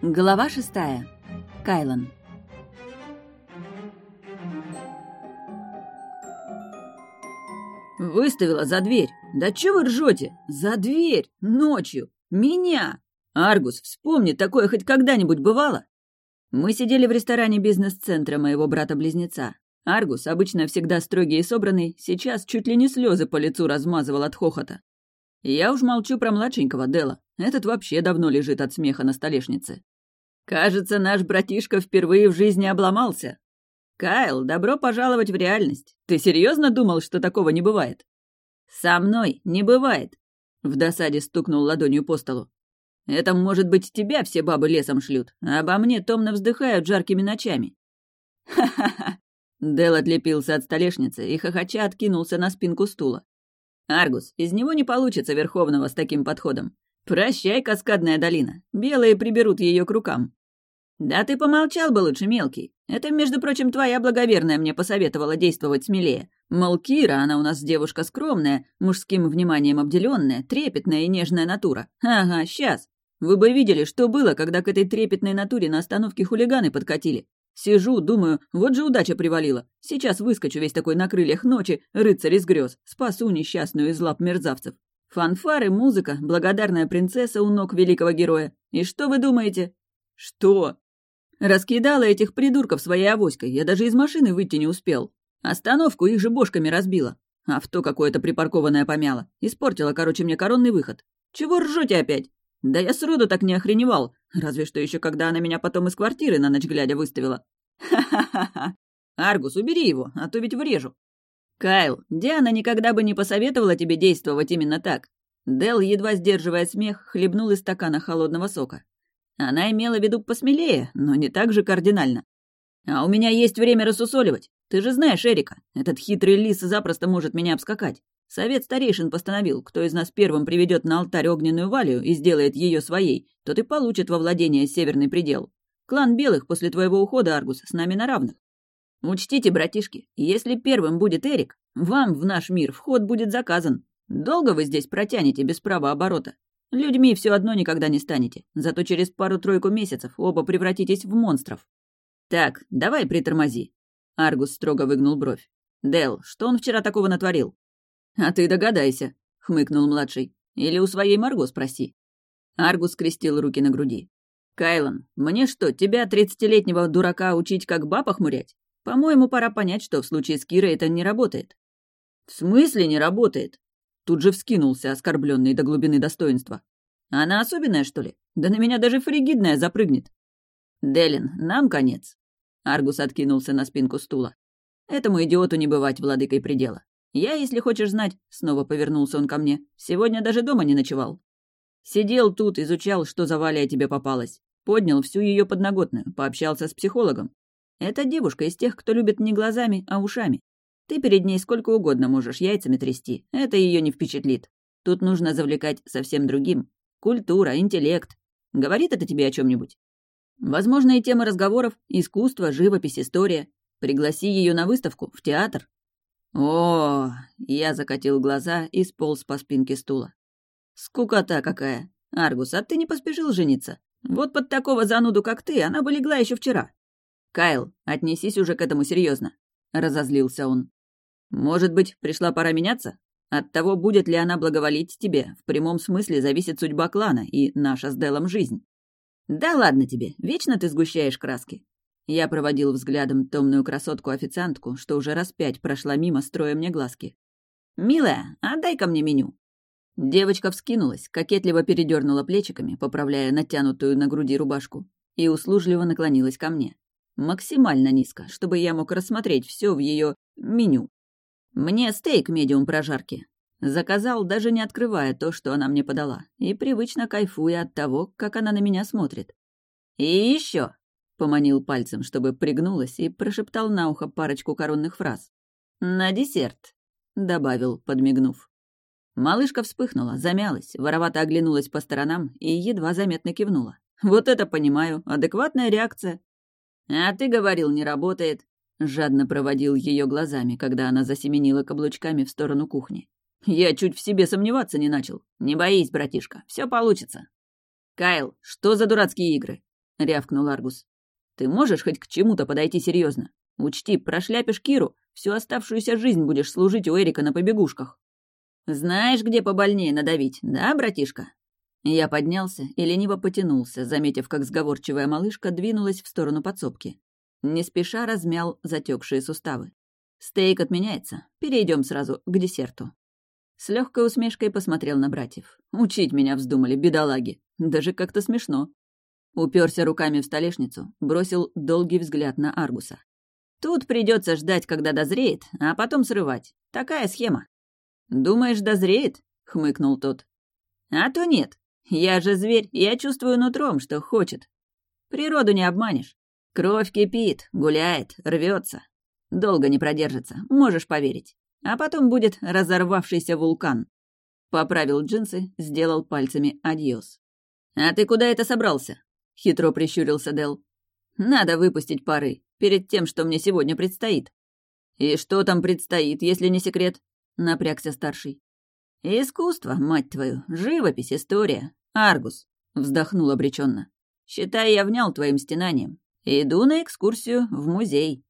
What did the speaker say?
Глава шестая. Кайлан. Выставила за дверь. Да чего вы ржете? За дверь! Ночью! Меня! Аргус, вспомни, такое хоть когда-нибудь бывало? Мы сидели в ресторане бизнес-центра моего брата-близнеца. Аргус, обычно всегда строгий и собранный, сейчас чуть ли не слезы по лицу размазывал от хохота. Я уж молчу про младшенького Дела. Этот вообще давно лежит от смеха на столешнице. Кажется, наш братишка впервые в жизни обломался. Кайл, добро пожаловать в реальность. Ты серьезно думал, что такого не бывает? Со мной не бывает. В досаде стукнул ладонью по столу. Это, может быть, тебя все бабы лесом шлют, а обо мне томно вздыхают жаркими ночами. Ха-ха-ха. Дел отлепился от столешницы и хохоча откинулся на спинку стула. «Аргус, из него не получится Верховного с таким подходом. Прощай, Каскадная долина. Белые приберут ее к рукам». «Да ты помолчал бы лучше, мелкий. Это, между прочим, твоя благоверная мне посоветовала действовать смелее. Мол, Кира, она у нас девушка скромная, мужским вниманием обделенная, трепетная и нежная натура. Ага, сейчас. Вы бы видели, что было, когда к этой трепетной натуре на остановке хулиганы подкатили. Сижу, думаю, вот же удача привалила. Сейчас выскочу весь такой на крыльях ночи, рыцарь из грез, спасу несчастную из лап мерзавцев. Фанфары, музыка, благодарная принцесса у ног великого героя. И что вы думаете? Что? Раскидала этих придурков своей авоськой, я даже из машины выйти не успел. Остановку их же бошками разбила. Авто какое-то припаркованное помяло. Испортила, короче, мне коронный выход. Чего ржете опять? Да я сроду так не охреневал, разве что еще когда она меня потом из квартиры на ночь глядя выставила. Ха-ха-ха! Аргус, убери его, а то ведь врежу. Кайл, Диана никогда бы не посоветовала тебе действовать именно так. Дел, едва сдерживая смех, хлебнул из стакана холодного сока. Она имела в виду посмелее, но не так же кардинально. А у меня есть время рассусоливать. Ты же знаешь Эрика. Этот хитрый лис запросто может меня обскакать. Совет старейшин постановил, кто из нас первым приведет на алтарь огненную валию и сделает ее своей, тот и получит во владение северный предел. Клан Белых после твоего ухода, Аргус, с нами на равных. Учтите, братишки, если первым будет Эрик, вам в наш мир вход будет заказан. Долго вы здесь протянете без права оборота? Людьми все одно никогда не станете, зато через пару-тройку месяцев оба превратитесь в монстров. Так, давай притормози. Аргус строго выгнул бровь. Дел, что он вчера такого натворил? «А ты догадайся», — хмыкнул младший. «Или у своей Марго спроси». Аргус скрестил руки на груди. «Кайлан, мне что, тебя, тридцатилетнего дурака, учить, как баб охмурять? По-моему, пора понять, что в случае с Кирой это не работает». «В смысле не работает?» Тут же вскинулся, оскорбленный до глубины достоинства. «Она особенная, что ли? Да на меня даже фригидная запрыгнет». «Делин, нам конец». Аргус откинулся на спинку стула. «Этому идиоту не бывать владыкой предела. Я, если хочешь знать, снова повернулся он ко мне, сегодня даже дома не ночевал. Сидел тут, изучал, что за Валя тебе попалась. Поднял всю ее подноготную, пообщался с психологом. Это девушка из тех, кто любит не глазами, а ушами. Ты перед ней сколько угодно можешь яйцами трясти, это ее не впечатлит. Тут нужно завлекать совсем другим. Культура, интеллект. Говорит это тебе о чем нибудь Возможные темы разговоров — искусство, живопись, история. Пригласи ее на выставку, в театр, о, я закатил глаза и сполз по спинке стула. Скукота какая. Аргус, а ты не поспешил жениться? Вот под такого зануду, как ты, она бы легла еще вчера. Кайл, отнесись уже к этому серьезно, разозлился он. Может быть, пришла пора меняться? От того, будет ли она благоволить тебе, в прямом смысле зависит судьба клана и наша с Делом жизнь. Да ладно тебе, вечно ты сгущаешь краски. Я проводил взглядом томную красотку-официантку, что уже раз пять прошла мимо, строя мне глазки. «Милая, отдай-ка мне меню». Девочка вскинулась, кокетливо передернула плечиками, поправляя натянутую на груди рубашку, и услужливо наклонилась ко мне. Максимально низко, чтобы я мог рассмотреть все в ее меню. Мне стейк медиум прожарки. Заказал, даже не открывая то, что она мне подала, и привычно кайфуя от того, как она на меня смотрит. «И еще Поманил пальцем, чтобы пригнулась, и прошептал на ухо парочку коронных фраз. «На десерт», — добавил, подмигнув. Малышка вспыхнула, замялась, воровато оглянулась по сторонам и едва заметно кивнула. «Вот это понимаю, адекватная реакция». «А ты говорил, не работает», — жадно проводил ее глазами, когда она засеменила каблучками в сторону кухни. «Я чуть в себе сомневаться не начал. Не боись, братишка, все получится». «Кайл, что за дурацкие игры? — рявкнул Аргус. «Ты можешь хоть к чему-то подойти серьезно? Учти, прошляпишь Киру, всю оставшуюся жизнь будешь служить у Эрика на побегушках. Знаешь, где побольнее надавить, да, братишка?» Я поднялся и лениво потянулся, заметив, как сговорчивая малышка двинулась в сторону подсобки. Не спеша размял затекшие суставы. Стейк отменяется. Перейдем сразу к десерту. С легкой усмешкой посмотрел на братьев. Учить меня вздумали, бедолаги. Даже как-то смешно. Уперся руками в столешницу, бросил долгий взгляд на Аргуса. Тут придется ждать, когда дозреет, а потом срывать. Такая схема. «Думаешь, дозреет?» — хмыкнул тот. «А то нет. Я же зверь, я чувствую нутром, что хочет. Природу не обманешь. Кровь кипит, гуляет, рвется. Долго не продержится, можешь поверить. А потом будет разорвавшийся вулкан. Поправил джинсы, сделал пальцами адьос. «А ты куда это собрался?» — хитро прищурился Дел. «Надо выпустить пары, перед тем, что мне сегодня предстоит». «И что там предстоит, если не секрет?» — напрягся старший. «Искусство, мать твою, живопись, история. Аргус», — вздохнул обреченно. «Считай, я внял твоим стенанием. Иду на экскурсию в музей».